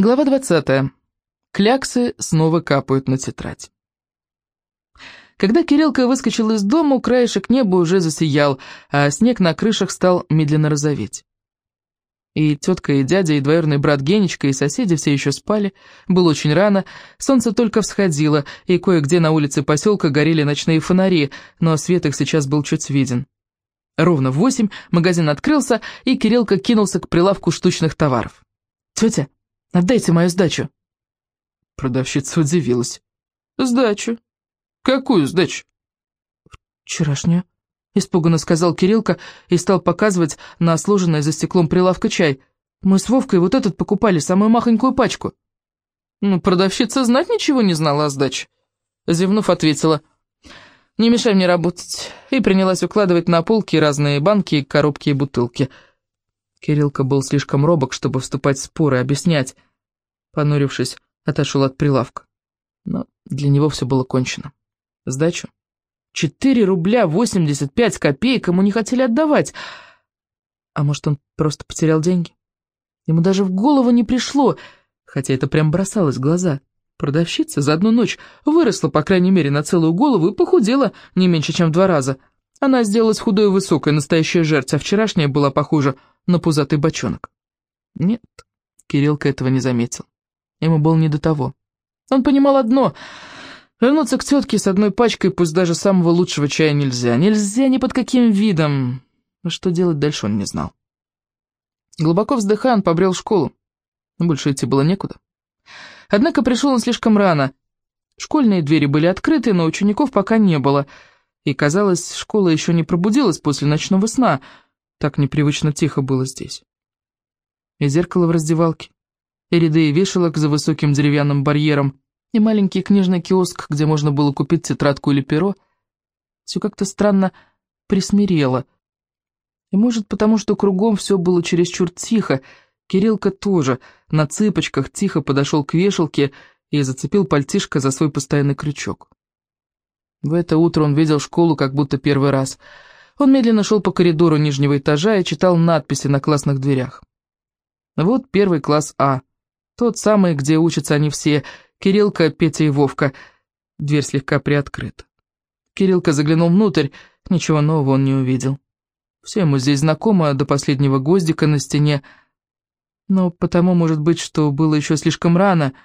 Глава 20. Кляксы снова капают на тетрадь. Когда Кириллка выскочил из дома, краешек неба уже засиял, а снег на крышах стал медленно розоветь. И тетка, и дядя, и двоюродный брат Генечка, и соседи все еще спали. Было очень рано, солнце только всходило, и кое-где на улице поселка горели ночные фонари, но свет их сейчас был чуть виден. Ровно в восемь магазин открылся, и Кириллка кинулся к прилавку штучных товаров. «Тетя!» Отдайте мою сдачу». Продавщица удивилась. «Сдачу? Какую сдачу?» «Вчерашнюю», — испуганно сказал Кириллка и стал показывать на сложенное за стеклом прилавка чай. «Мы с Вовкой вот этот покупали, самую махонькую пачку». «Ну, продавщица знать ничего не знала о сдаче», — зевнув, ответила. «Не мешай мне работать», и принялась укладывать на полки разные банки, коробки и бутылки. Кириллка был слишком робок, чтобы вступать в споры, объяснять. Понурившись, отошел от прилавка. Но для него все было кончено. Сдачу? Четыре рубля восемьдесят пять копеек ему не хотели отдавать. А может, он просто потерял деньги? Ему даже в голову не пришло, хотя это прям бросалось в глаза. Продавщица за одну ночь выросла, по крайней мере, на целую голову и похудела не меньше, чем в два раза. Она сделалась худой и высокой, настоящая жертва, а вчерашняя была похожа на пузатый бочонок. Нет, Кириллка этого не заметил. Ему было не до того. Он понимал одно — вернуться к тетке с одной пачкой, пусть даже самого лучшего чая нельзя. Нельзя ни под каким видом. А что делать дальше он не знал. Глубоко вздыхая, он побрел в школу. Больше идти было некуда. Однако пришел он слишком рано. Школьные двери были открыты, но учеников пока не было — и, казалось, школа еще не пробудилась после ночного сна, так непривычно тихо было здесь. И зеркало в раздевалке, и ряды вешалок за высоким деревянным барьером, и маленький книжный киоск, где можно было купить тетрадку или перо, все как-то странно присмирело. И может потому, что кругом все было чересчур тихо, Кириллка тоже на цыпочках тихо подошел к вешалке и зацепил пальтишко за свой постоянный крючок. В это утро он видел школу как будто первый раз. Он медленно шел по коридору нижнего этажа и читал надписи на классных дверях. Вот первый класс А. Тот самый, где учатся они все. Кириллка, Петя и Вовка. Дверь слегка приоткрыта. Кириллка заглянул внутрь, ничего нового он не увидел. Все ему здесь знакомо, до последнего гвоздика на стене. Но потому, может быть, что было еще слишком рано —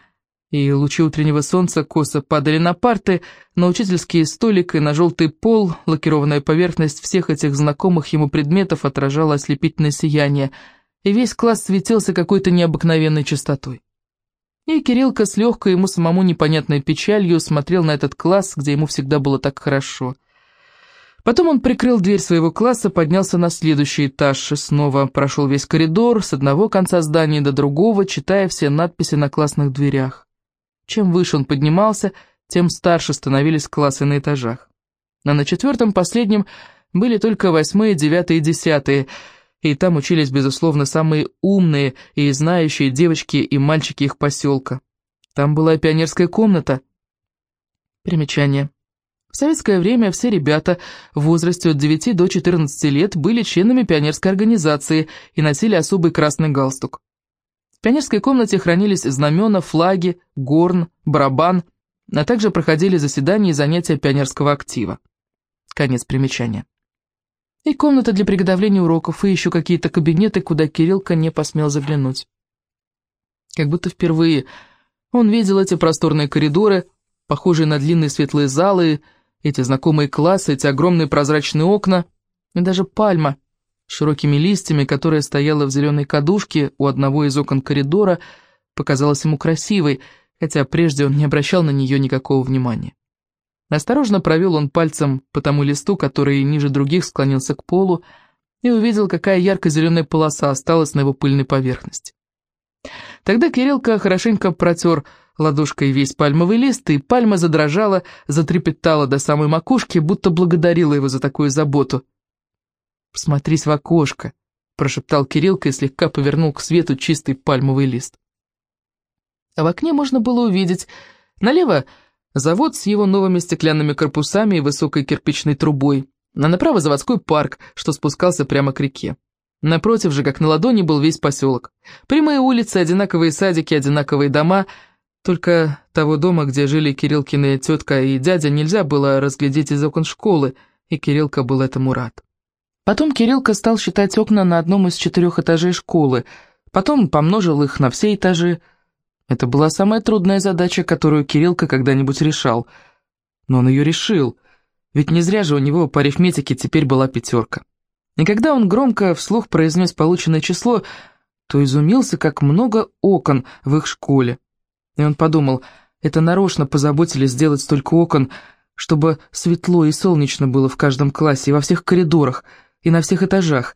и лучи утреннего солнца косо падали на парты, на учительский столик и на желтый пол, лакированная поверхность всех этих знакомых ему предметов отражала ослепительное сияние, и весь класс светился какой-то необыкновенной чистотой. И Кириллка с легкой ему самому непонятной печалью смотрел на этот класс, где ему всегда было так хорошо. Потом он прикрыл дверь своего класса, поднялся на следующий этаж и снова прошел весь коридор с одного конца здания до другого, читая все надписи на классных дверях. Чем выше он поднимался, тем старше становились классы на этажах. А на четвертом, последнем, были только восьмые, девятые и десятые, и там учились, безусловно, самые умные и знающие девочки и мальчики их поселка. Там была пионерская комната. Примечание. В советское время все ребята в возрасте от 9 до 14 лет были членами пионерской организации и носили особый красный галстук. Пионерской комнате хранились знамена, флаги, горн, барабан, а также проходили заседания и занятия пионерского актива. Конец примечания. И комната для приготовления уроков, и еще какие-то кабинеты, куда Кириллка не посмел заглянуть. Как будто впервые он видел эти просторные коридоры, похожие на длинные светлые залы, эти знакомые классы, эти огромные прозрачные окна, и даже пальма, широкими листьями, которая стояла в зеленой кадушке у одного из окон коридора, показалась ему красивой, хотя прежде он не обращал на нее никакого внимания. Осторожно провел он пальцем по тому листу, который ниже других склонился к полу, и увидел, какая ярко-зеленая полоса осталась на его пыльной поверхности. Тогда Кириллка хорошенько протер ладошкой весь пальмовый лист, и пальма задрожала, затрепетала до самой макушки, будто благодарила его за такую заботу. «Посмотрись в окошко», — прошептал Кириллка и слегка повернул к свету чистый пальмовый лист. А в окне можно было увидеть налево завод с его новыми стеклянными корпусами и высокой кирпичной трубой, а направо заводской парк, что спускался прямо к реке. Напротив же, как на ладони, был весь поселок. Прямые улицы, одинаковые садики, одинаковые дома. Только того дома, где жили Кириллкины тетка и дядя, нельзя было разглядеть из окон школы, и Кириллка был этому рад. Потом Кириллка стал считать окна на одном из четырех этажей школы, потом помножил их на все этажи. Это была самая трудная задача, которую Кириллка когда-нибудь решал. Но он ее решил, ведь не зря же у него по арифметике теперь была пятерка. И когда он громко вслух произнес полученное число, то изумился, как много окон в их школе. И он подумал, это нарочно позаботились сделать столько окон, чтобы светло и солнечно было в каждом классе и во всех коридорах, и на всех этажах.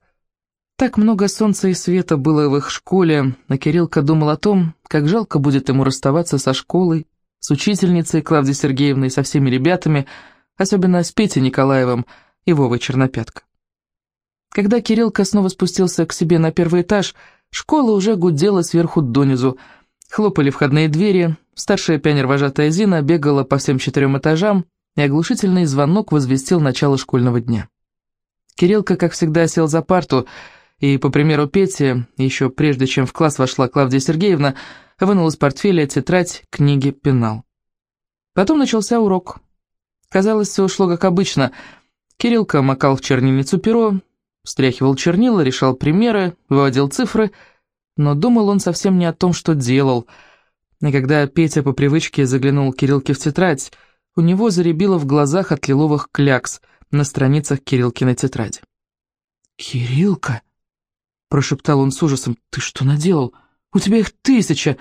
Так много солнца и света было в их школе, а Кириллка думал о том, как жалко будет ему расставаться со школой, с учительницей Клавдией Сергеевной, со всеми ребятами, особенно с Петей Николаевым и Вовой Чернопятко. Когда Кириллка снова спустился к себе на первый этаж, школа уже гудела сверху донизу. Хлопали входные двери, старшая пионер-вожатая Зина бегала по всем четырем этажам, и оглушительный звонок возвестил начало школьного дня. Кириллка, как всегда, сел за парту, и, по примеру Пети, еще прежде чем в класс вошла Клавдия Сергеевна, вынул из портфеля тетрадь, книги, пенал. Потом начался урок. Казалось, все ушло как обычно. Кириллка макал в чернильницу перо, Встряхивал чернила, решал примеры, выводил цифры, но думал он совсем не о том, что делал. И когда Петя по привычке заглянул Кириллке в тетрадь, у него заребило в глазах от лиловых клякс на страницах Кириллкиной тетради. «Кириллка!» — прошептал он с ужасом. «Ты что наделал? У тебя их тысяча!»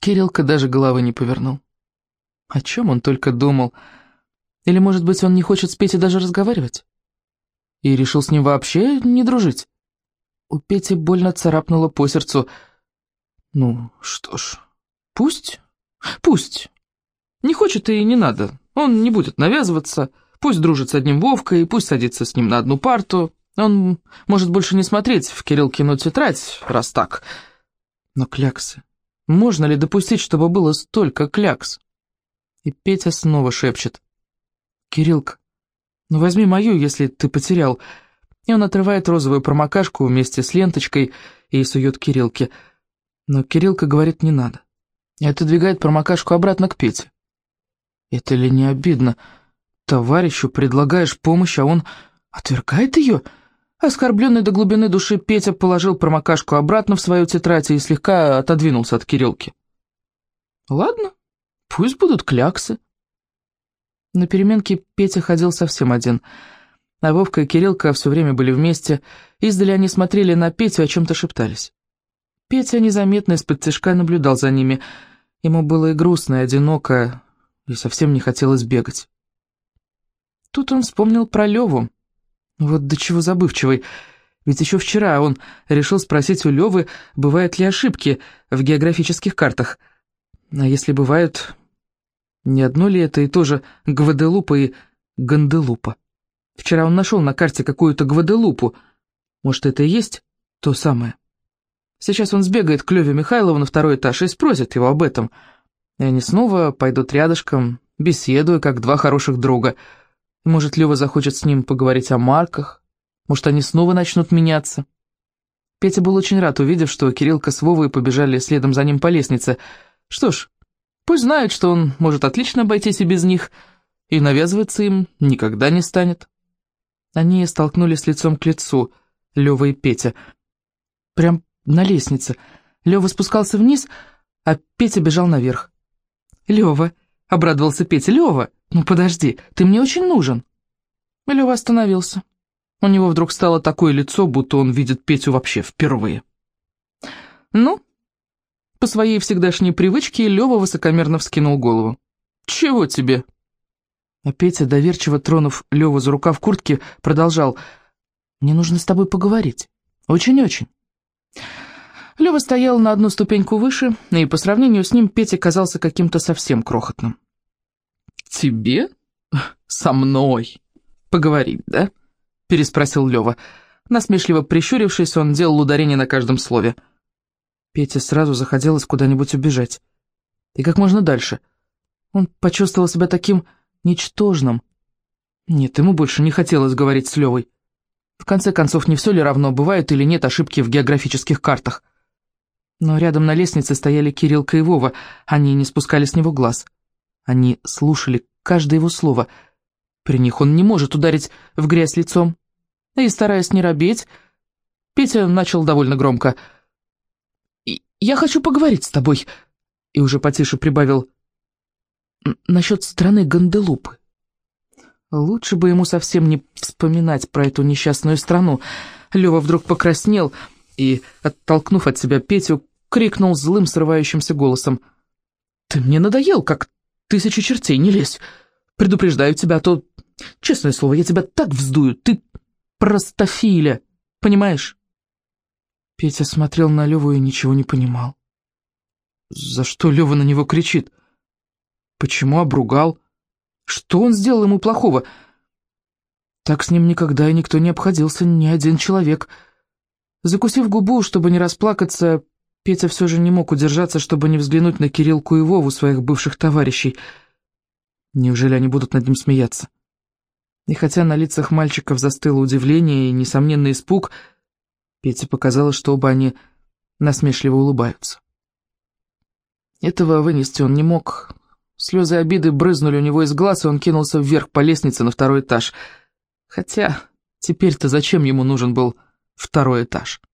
Кириллка даже головы не повернул. О чем он только думал? Или, может быть, он не хочет с Петей даже разговаривать? и решил с ним вообще не дружить. У Пети больно царапнуло по сердцу. Ну, что ж, пусть, пусть. Не хочет и не надо, он не будет навязываться. Пусть дружит с одним Вовкой, пусть садится с ним на одну парту. Он может больше не смотреть в Кириллкину тетрадь, раз так. Но кляксы. Можно ли допустить, чтобы было столько клякс? И Петя снова шепчет. «Кириллка, «Ну возьми мою, если ты потерял». И он отрывает розовую промокашку вместе с ленточкой и сует Кириллке. Но Кириллка говорит «не надо». И отодвигает промокашку обратно к Пете. Это ли не обидно? Товарищу предлагаешь помощь, а он отвергает ее? Оскорбленный до глубины души Петя положил промокашку обратно в свою тетрадь и слегка отодвинулся от Кириллки. «Ладно, пусть будут кляксы». На переменке Петя ходил совсем один. А Вовка и Кириллка все время были вместе. Издали они смотрели на Петю, о чем-то шептались. Петя незаметно из-под тяжка наблюдал за ними. Ему было и грустно, и одиноко, и совсем не хотелось бегать. Тут он вспомнил про Леву. Вот до чего забывчивый. Ведь еще вчера он решил спросить у Левы, бывают ли ошибки в географических картах. А если бывают, не одно ли это и то же Гваделупа и Ганделупа? Вчера он нашел на карте какую-то Гваделупу. Может, это и есть то самое? Сейчас он сбегает к Леве Михайлову на второй этаж и спросит его об этом. И они снова пойдут рядышком, беседуя, как два хороших друга. Может, Лева захочет с ним поговорить о марках? Может, они снова начнут меняться? Петя был очень рад, увидев, что Кириллка с Вовой побежали следом за ним по лестнице. Что ж, Пусть знают, что он может отлично обойтись и без них, и навязываться им никогда не станет. Они столкнулись лицом к лицу, Лёва и Петя. Прям на лестнице. Лёва спускался вниз, а Петя бежал наверх. «Лёва», — обрадовался Петя, — «Лёва, ну подожди, ты мне очень нужен». Лёва остановился. У него вдруг стало такое лицо, будто он видит Петю вообще впервые. «Ну, по своей всегдашней привычке Лёва высокомерно вскинул голову. «Чего тебе?» А Петя, доверчиво тронув Лёву за рукав куртки, продолжал. «Мне нужно с тобой поговорить. Очень-очень». Лёва стоял на одну ступеньку выше, и по сравнению с ним Петя казался каким-то совсем крохотным. «Тебе? Со мной? Поговорить, да?» — переспросил Лёва. Насмешливо прищурившись, он делал ударение на каждом слове. «Да». Пете сразу захотелось куда-нибудь убежать. И как можно дальше. Он почувствовал себя таким ничтожным. Нет, ему больше не хотелось говорить с Левой. В конце концов, не все ли равно, бывают или нет ошибки в географических картах. Но рядом на лестнице стояли Кириллка и Вова, они не спускали с него глаз. Они слушали каждое его слово. При них он не может ударить в грязь лицом. И, стараясь не робеть, Петя начал довольно громко. «Я хочу поговорить с тобой», и уже потише прибавил насчет страны Ганделупы. Лучше бы ему совсем не вспоминать про эту несчастную страну. Лёва вдруг покраснел и, оттолкнув от себя Петю, крикнул злым срывающимся голосом. «Ты мне надоел, как тысяча чертей, не лезь. Предупреждаю тебя, а то, честное слово, я тебя так вздую, ты простофиля, понимаешь?» Петя смотрел на Леву и ничего не понимал. За что Лева на него кричит? Почему обругал? Что он сделал ему плохого? Так с ним никогда и никто не обходился, ни один человек. Закусив губу, чтобы не расплакаться, Петя все же не мог удержаться, чтобы не взглянуть на Кириллку и Вову, своих бывших товарищей. Неужели они будут над ним смеяться? И хотя на лицах мальчиков застыло удивление и несомненный испуг, Пете показалось, что оба они насмешливо улыбаются. Этого вынести он не мог. Слезы обиды брызнули у него из глаз, и он кинулся вверх по лестнице на второй этаж. Хотя теперь-то зачем ему нужен был второй этаж?